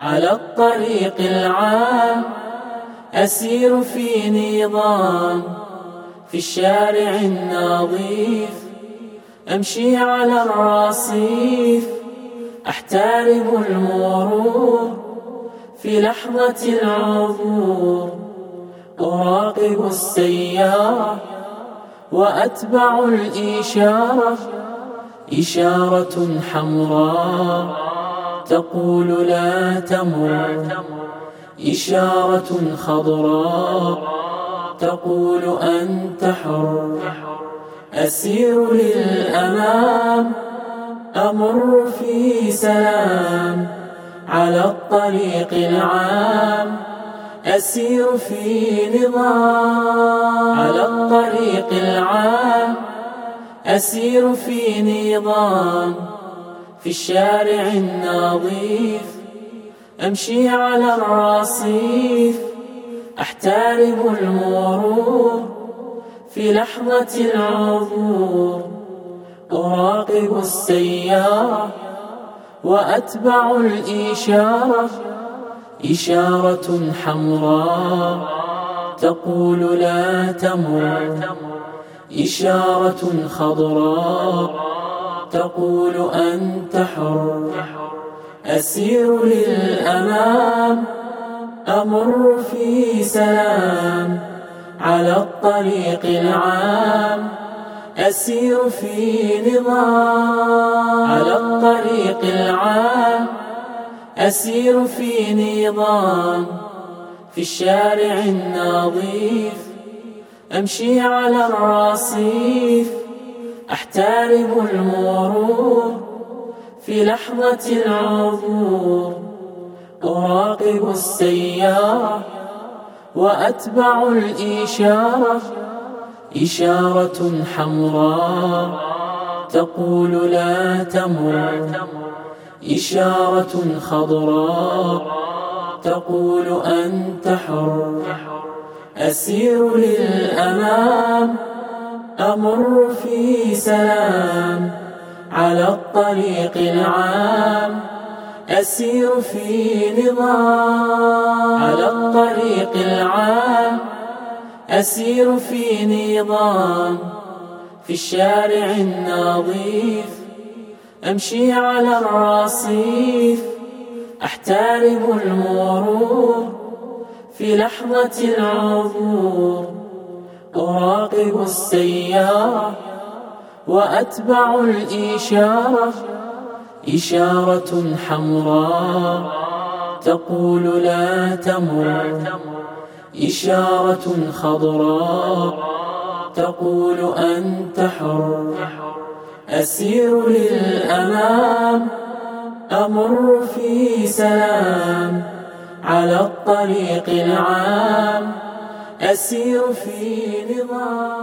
على الطريق العام أسير في نظام في الشارع النظيف أمشي على الرصيف أحترم المرور في لحظة العبور أراقب السيارة وأتبع الإشارة إشارة حمراء. تقول لا تمر. إشارة خضراء تقول أنت حر. أسير للأمام أمر في سلام. على الطريق العام أسير في نظام. على الطريق العام أسير في نظام. في الشارع النظيف أمشي على الرصيف أحترم المرور في لحظة العبور. أراقب السيارة وأتبع الإشارة إشارة حمراء تقول لا تمر إشارة خضراء تقول أنت حر. أسير للأمام أمر في سلام. على الطريق العام أسير في نظام. على الطريق العام أسير في نظام. في الشارع النظيف أمشي على الرصيف. أحترم المرور في لحظة العبور. أراقب السيارة وأتبع الإشارة إشارة حمراء تقول لا تمر. إشارة خضراء تقول أنت حر. أسير للأمام أمر في سلام على الطريق العام أسير في نظام. على الطريق العام أسير في نظام. في الشارع النظيف أمشي على الرصيف أحترم المرور في لحظة العبور. أراقب السيارة وأتبع الإشارة. إشارة حمراء تقول لا تمر. إشارة خضراء تقول أنت حر أسير للأمام أمر في سلام على الطريق العام. أسير في نظام